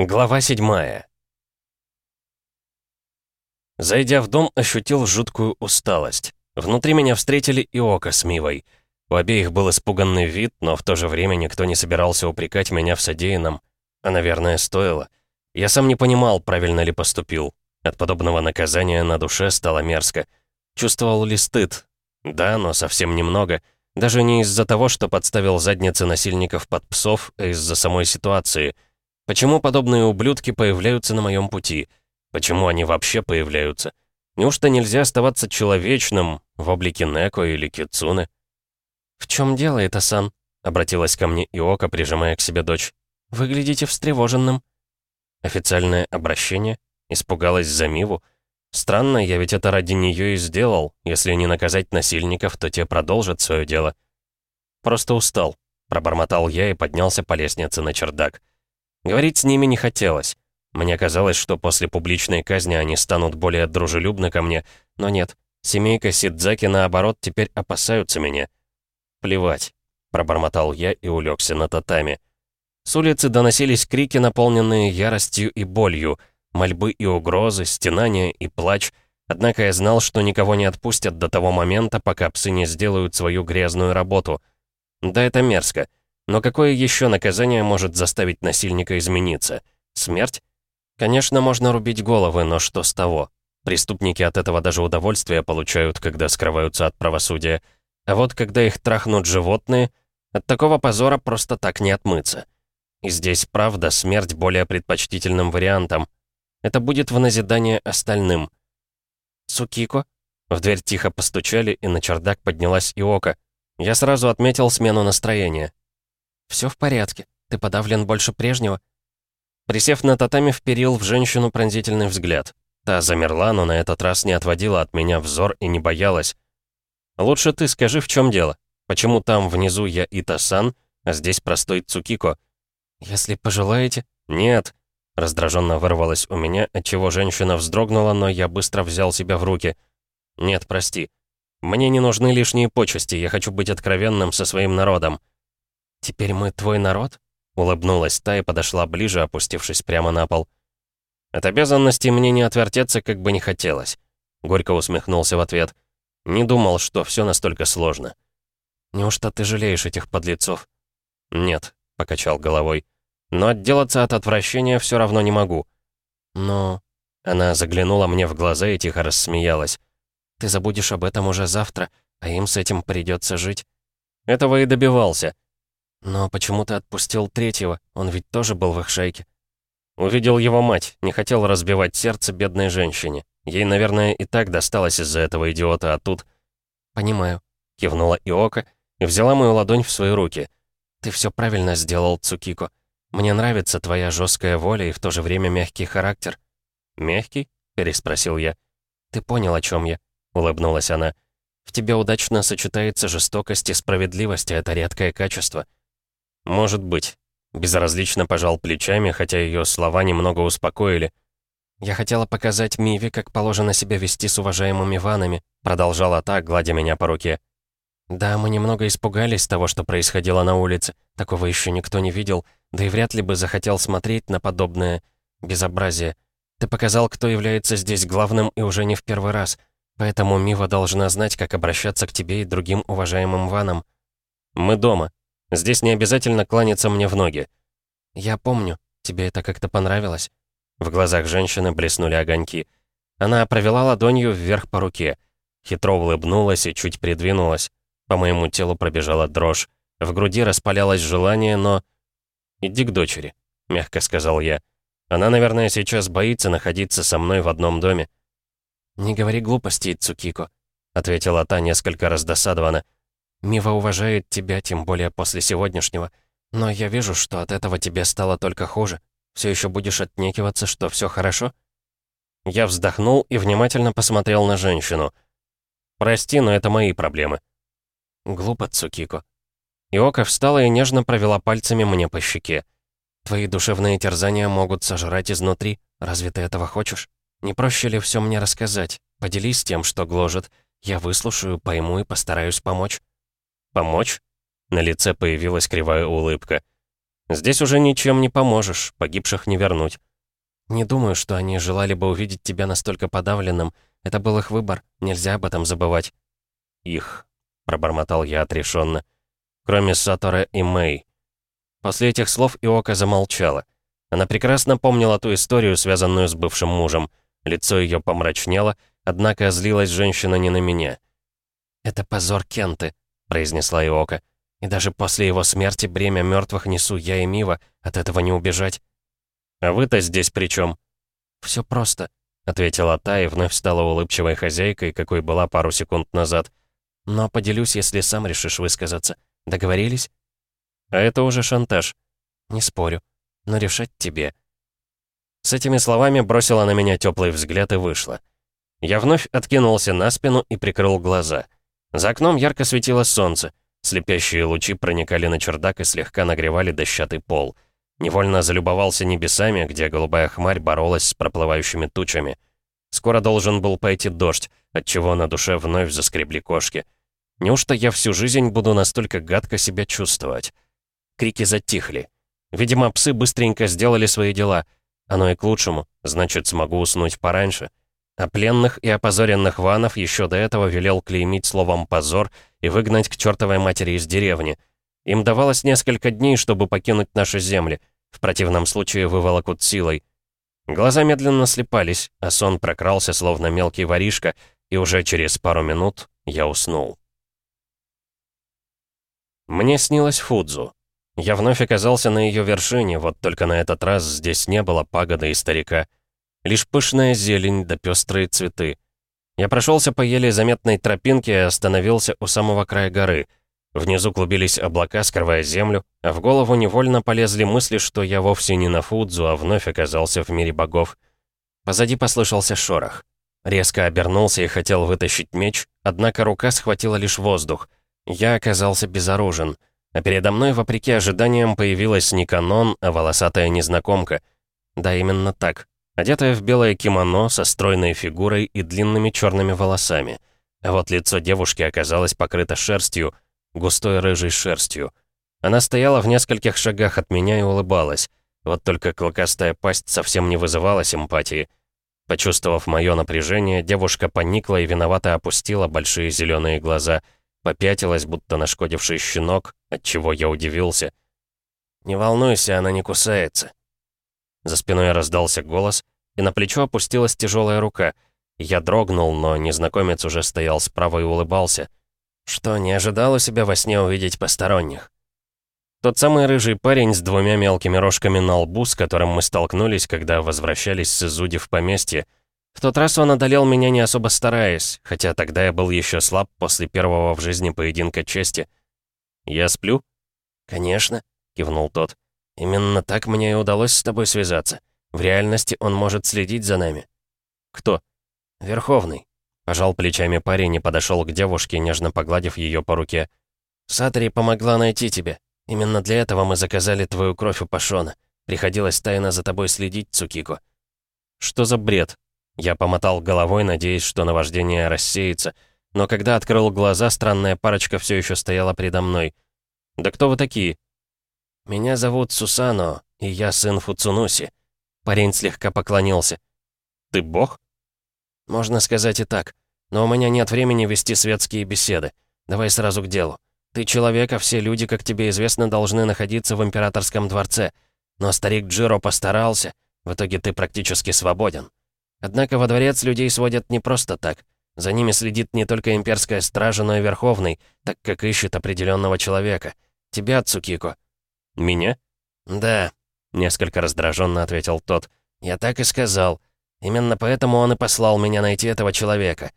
Глава седьмая. Зайдя в дом, ощутил жуткую усталость. Внутри меня встретили и Ока с Мивой. У обеих был испуганный вид, но в то же время никто не собирался упрекать меня в содеянном. А, наверное, стоило. Я сам не понимал, правильно ли поступил. От подобного наказания на душе стало мерзко. Чувствовал ли стыд? Да, но совсем немного. Даже не из-за того, что подставил задницы насильников под псов, а из-за самой ситуации — Почему подобные ублюдки появляются на моем пути? Почему они вообще появляются? Неужто нельзя оставаться человечным в облике Неко или Кицуны? «В чем дело, это сан?» — обратилась ко мне Иока, прижимая к себе дочь. «Выглядите встревоженным». Официальное обращение? Испугалась за Миву? Странно, я ведь это ради нее и сделал. Если не наказать насильников, то те продолжат свое дело. Просто устал. Пробормотал я и поднялся по лестнице на чердак. Говорить с ними не хотелось. Мне казалось, что после публичной казни они станут более дружелюбны ко мне, но нет. Семейка Сидзаки, наоборот, теперь опасаются меня. «Плевать», — пробормотал я и улегся на татами. С улицы доносились крики, наполненные яростью и болью, мольбы и угрозы, стенания и плач, однако я знал, что никого не отпустят до того момента, пока псы не сделают свою грязную работу. Да, это мерзко. Но какое еще наказание может заставить насильника измениться? Смерть? Конечно, можно рубить головы, но что с того? Преступники от этого даже удовольствие получают, когда скрываются от правосудия. А вот когда их трахнут животные, от такого позора просто так не отмыться. И здесь, правда, смерть более предпочтительным вариантом. Это будет в назидание остальным. «Цукико?» В дверь тихо постучали, и на чердак поднялась Иока. Я сразу отметил смену настроения. Все в порядке. Ты подавлен больше прежнего?» Присев на татами, вперил в женщину пронзительный взгляд. Та замерла, но на этот раз не отводила от меня взор и не боялась. «Лучше ты скажи, в чем дело? Почему там внизу я Ита-сан, а здесь простой Цукико?» «Если пожелаете...» «Нет», — раздраженно вырвалось у меня, отчего женщина вздрогнула, но я быстро взял себя в руки. «Нет, прости. Мне не нужны лишние почести, я хочу быть откровенным со своим народом». «Теперь мы твой народ?» Улыбнулась та и подошла ближе, опустившись прямо на пол. «От обязанностей мне не отвертеться, как бы не хотелось». Горько усмехнулся в ответ. «Не думал, что все настолько сложно». «Неужто ты жалеешь этих подлецов?» «Нет», — покачал головой. «Но отделаться от отвращения все равно не могу». «Но...» Она заглянула мне в глаза и тихо рассмеялась. «Ты забудешь об этом уже завтра, а им с этим придется жить». «Этого и добивался», «Но почему ты отпустил третьего? Он ведь тоже был в их шайке». Увидел его мать, не хотел разбивать сердце бедной женщине. Ей, наверное, и так досталось из-за этого идиота, а тут... «Понимаю», — кивнула Иока и взяла мою ладонь в свои руки. «Ты все правильно сделал, Цукико. Мне нравится твоя жесткая воля и в то же время мягкий характер». «Мягкий?» — переспросил я. «Ты понял, о чем я», — улыбнулась она. «В тебе удачно сочетается жестокость и справедливость, а это редкое качество». «Может быть». Безразлично пожал плечами, хотя ее слова немного успокоили. «Я хотела показать Миве, как положено себя вести с уважаемыми ванами», продолжала та, гладя меня по руке. «Да, мы немного испугались того, что происходило на улице. Такого еще никто не видел, да и вряд ли бы захотел смотреть на подобное безобразие. Ты показал, кто является здесь главным и уже не в первый раз. Поэтому Мива должна знать, как обращаться к тебе и другим уважаемым ванам. Мы дома», Здесь не обязательно кланяться мне в ноги». «Я помню. Тебе это как-то понравилось?» В глазах женщины блеснули огоньки. Она провела ладонью вверх по руке. Хитро улыбнулась и чуть придвинулась. По моему телу пробежала дрожь. В груди распалялось желание, но... «Иди к дочери», — мягко сказал я. «Она, наверное, сейчас боится находиться со мной в одном доме». «Не говори глупостей, Цукико», — ответила та несколько раздосадованно. Мива уважает тебя, тем более после сегодняшнего. Но я вижу, что от этого тебе стало только хуже. Все еще будешь отнекиваться, что все хорошо?» Я вздохнул и внимательно посмотрел на женщину. «Прости, но это мои проблемы». «Глупо, Цукико». Иока встала и нежно провела пальцами мне по щеке. «Твои душевные терзания могут сожрать изнутри. Разве ты этого хочешь? Не проще ли все мне рассказать? Поделись тем, что гложет. Я выслушаю, пойму и постараюсь помочь». «Помочь?» На лице появилась кривая улыбка. Здесь уже ничем не поможешь, погибших не вернуть». «Не думаю, что они желали бы увидеть тебя настолько подавленным. Это был их выбор, нельзя об этом забывать». «Их», — пробормотал я отрешенно. «Кроме Сатора и Мэй». После этих слов Иока замолчала. Она прекрасно помнила ту историю, связанную с бывшим мужем. Лицо ее помрачнело, однако злилась женщина не на меня. «Это позор Кенты», — произнесла Иока. «И даже после его смерти бремя мертвых несу я и Мива, от этого не убежать». «А вы-то здесь при чем? «Все просто», — ответила та и вновь стала улыбчивой хозяйкой, какой была пару секунд назад. «Но поделюсь, если сам решишь высказаться. Договорились?» «А это уже шантаж». «Не спорю но решать тебе». С этими словами бросила на меня теплый взгляд и вышла. Я вновь откинулся на спину и прикрыл глаза. За окном ярко светило солнце. Слепящие лучи проникали на чердак и слегка нагревали дощатый пол. Невольно залюбовался небесами, где голубая хмарь боролась с проплывающими тучами. Скоро должен был пойти дождь, отчего на душе вновь заскребли кошки. Неужто я всю жизнь буду настолько гадко себя чувствовать? Крики затихли. Видимо, псы быстренько сделали свои дела. Оно и к лучшему, значит, смогу уснуть пораньше. А пленных и опозоренных ванов еще до этого велел клеймить словом «позор» и выгнать к чертовой матери из деревни. Им давалось несколько дней, чтобы покинуть наши земли. В противном случае выволокут силой. Глаза медленно слепались, а сон прокрался, словно мелкий воришка, и уже через пару минут я уснул. Мне снилось Фудзу. Я вновь оказался на ее вершине, вот только на этот раз здесь не было пагоды и старика. Лишь пышная зелень да пестрые цветы. Я прошелся по еле заметной тропинке и остановился у самого края горы. Внизу клубились облака, скрывая землю, а в голову невольно полезли мысли, что я вовсе не на Фудзу, а вновь оказался в мире богов. Позади послышался шорох. Резко обернулся и хотел вытащить меч, однако рука схватила лишь воздух. Я оказался безоружен — а передо мной, вопреки ожиданиям, появилась не канон, а волосатая незнакомка. Да, именно так. Одетая в белое кимоно, со стройной фигурой и длинными черными волосами. А вот лицо девушки оказалось покрыто шерстью, густой рыжей шерстью. Она стояла в нескольких шагах от меня и улыбалась. Вот только клыкастая пасть совсем не вызывала симпатии. Почувствовав мое напряжение, девушка поникла и виновато опустила большие зеленые глаза — Попятилась, будто нашкодивший щенок, отчего я удивился. «Не волнуйся, она не кусается». За спиной раздался голос, и на плечо опустилась тяжелая рука. Я дрогнул, но незнакомец уже стоял справа и улыбался. «Что, не ожидал у себя во сне увидеть посторонних?» Тот самый рыжий парень с двумя мелкими рожками на лбу, с которым мы столкнулись, когда возвращались с Изуди в поместье, в тот раз он одолел меня не особо стараясь, хотя тогда я был еще слаб после первого в жизни поединка чести. «Я сплю?» «Конечно», — кивнул тот. «Именно так мне и удалось с тобой связаться. В реальности он может следить за нами». «Кто?» «Верховный». Пожал плечами парень и подошел к девушке, нежно погладив ее по руке. «Сатори помогла найти тебя. Именно для этого мы заказали твою кровь у Пашона. Приходилось тайно за тобой следить, Цукико». «Что за бред?» Я помотал головой, надеясь, что наваждение рассеется, но когда открыл глаза, странная парочка все еще стояла передо мной. «Да кто вы такие?» «Меня зовут Сусано, и я сын Фуцунуси». Парень слегка поклонился. «Ты бог?» «Можно сказать и так. Но у меня нет времени вести светские беседы. Давай сразу к делу. Ты человек, а все люди, как тебе известно, должны находиться в императорском дворце. Но старик Джиро постарался. В итоге ты практически свободен. Однако во дворец людей сводят не просто так. За ними следит не только имперская стража, но и Верховный, так как ищет определенного человека. Тебя, Цукико». «Меня?» «Да», — несколько раздраженно ответил тот. «Я так и сказал. Именно поэтому он и послал меня найти этого человека.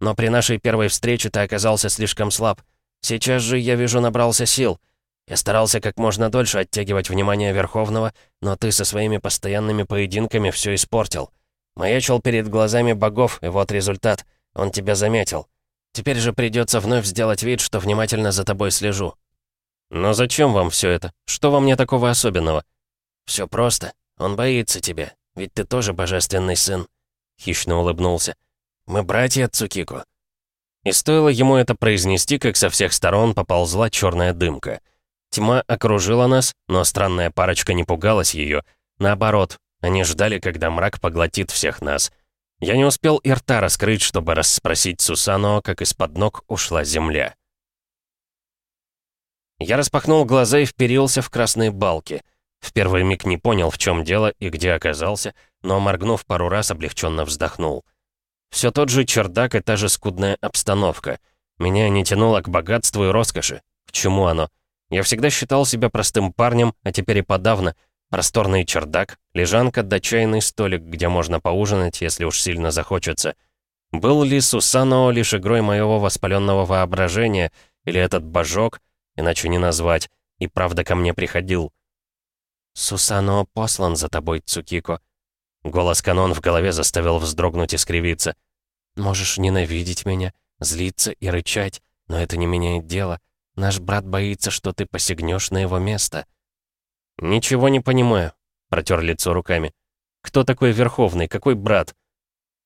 Но при нашей первой встрече ты оказался слишком слаб. Сейчас же, я вижу, набрался сил. Я старался как можно дольше оттягивать внимание Верховного, но ты со своими постоянными поединками все испортил. Маячил перед глазами богов, и вот результат. Он тебя заметил. Теперь же придется вновь сделать вид, что внимательно за тобой слежу». «Но зачем вам все это? Что во мне такого особенного?» Все просто. Он боится тебя, ведь ты тоже божественный сын», — хищно улыбнулся. «Мы братья Цукико». И стоило ему это произнести, как со всех сторон поползла черная дымка. Тьма окружила нас, но странная парочка не пугалась ее. Наоборот, они ждали, когда мрак поглотит всех нас. Я не успел и рта раскрыть, чтобы расспросить Сусано, как из-под ног ушла земля. Я распахнул глаза и вперился в красные балки. В первый миг не понял, в чем дело и где оказался, но, моргнув пару раз, облегченно вздохнул. Все тот же чердак и та же скудная обстановка. Меня не тянуло к богатству и роскоши. К чему оно? Я всегда считал себя простым парнем, а теперь и подавно. Просторный чердак, лежанка да чайный столик, где можно поужинать, если уж сильно захочется. Был ли Сусано лишь игрой моего воспаленного воображения, или этот божок, иначе не назвать, и правда ко мне приходил? «Сусано послан за тобой, Цукико». Голос канон в голове заставил вздрогнуть и скривиться. «Можешь ненавидеть меня, злиться и рычать, но это не меняет дело. Наш брат боится, что ты посягнешь на его место». «Ничего не понимаю», — протер лицо руками. «Кто такой Верховный? Какой брат?»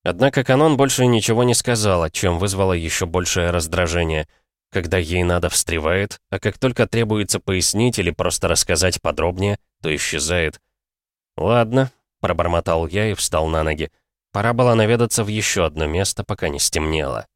Однако Канон больше ничего не сказала, чем вызвало еще большее раздражение. Когда ей надо, встревает, а как только требуется пояснить или просто рассказать подробнее, то исчезает. «Ладно», — пробормотал я и встал на ноги. Пора было наведаться в еще одно место, пока не стемнело.